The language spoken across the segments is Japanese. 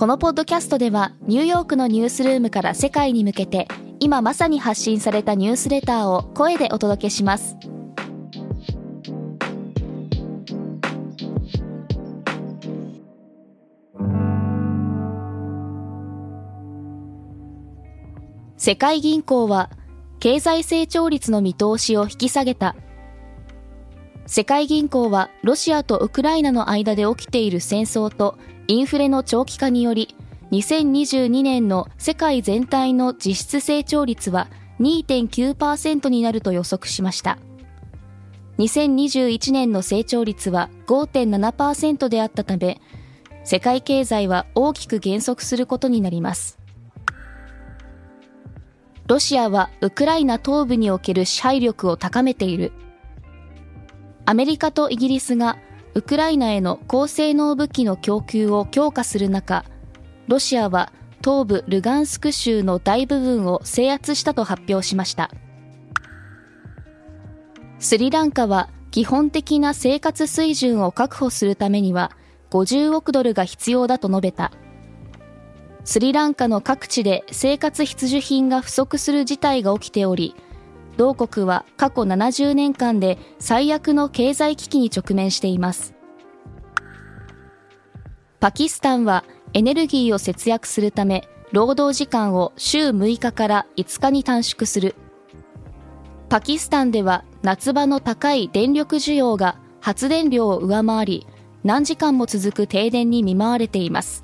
このポッドキャストではニューヨークのニュースルームから世界に向けて今まさに発信されたニュースレターを声でお届けします。世界銀行は経済成長率の見通しを引き下げた世界銀行はロシアとウクライナの間で起きている戦争とインフレの長期化により、2022年の世界全体の実質成長率は2.9%になると予測しました。2021年の成長率は5.7%であったため、世界経済は大きく減速することになります。ロシアはウクライナ東部における支配力を高めている。アメリカとイギリスがウクライナへの高性能武器の供給を強化する中、ロシアは東部ルガンスク州の大部分を制圧したと発表しました。スリランカは基本的な生活水準を確保するためには50億ドルが必要だと述べた。スリランカの各地で生活必需品が不足する事態が起きており、同国は過去70年間で最悪の経済危機に直面しています。パキスタンはエネルギーを節約するため、労働時間を週6日から5日に短縮する。パキスタンでは夏場の高い電力需要が発電量を上回り、何時間も続く停電に見舞われています。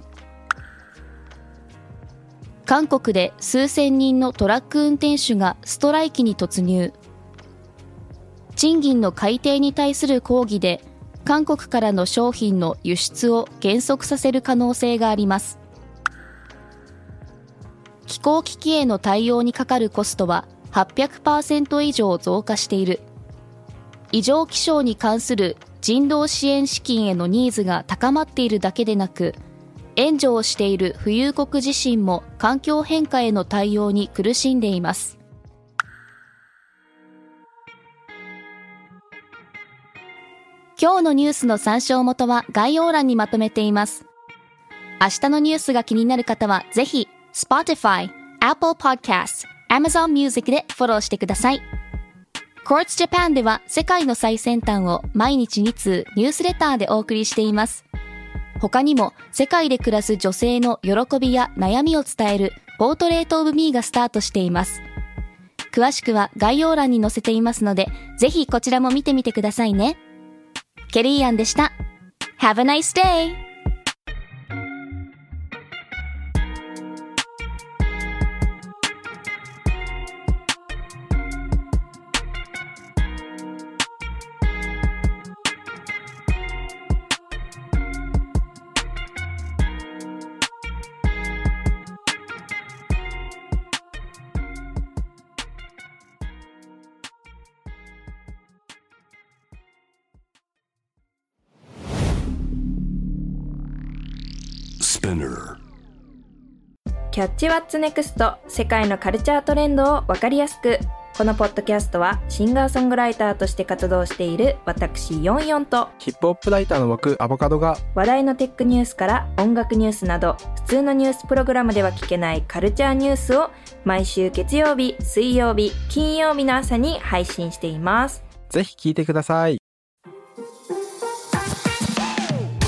韓国で数千人のトラック運転手がストライキに突入。賃金の改定に対する抗議で、韓国からの商品の輸出を減速させる可能性があります。気候危機への対応にかかるコストは800%以上増加している。異常気象に関する人道支援資金へのニーズが高まっているだけでなく、援助をしている富裕国自身も環境変化への対応に苦しんでいます。今日のニュースの参照元は概要欄にまとめています。明日のニュースが気になる方はぜひ Spotify、Apple Podcasts、Amazon Music でフォローしてください。Quartz Japan では世界の最先端を毎日2通ニュースレターでお送りしています。他にも世界で暮らす女性の喜びや悩みを伝えるポートレートオブミーがスタートしています。詳しくは概要欄に載せていますので、ぜひこちらも見てみてくださいね。ケリーアンでした。Have a nice day! Spinner キャッチワッツネクスト世界のカルチャートレンドをわかりやすくこのポッドキャストはシンガーソングライターとして活動している私ヨンヨンとヒップホップライターの僕アボカドが話題のテックニュースから音楽ニュースなど普通のニュースプログラムでは聞けないカルチャーニュースを毎週月曜日、水曜日、金曜日の朝に配信しています。ぜひ聞いてください。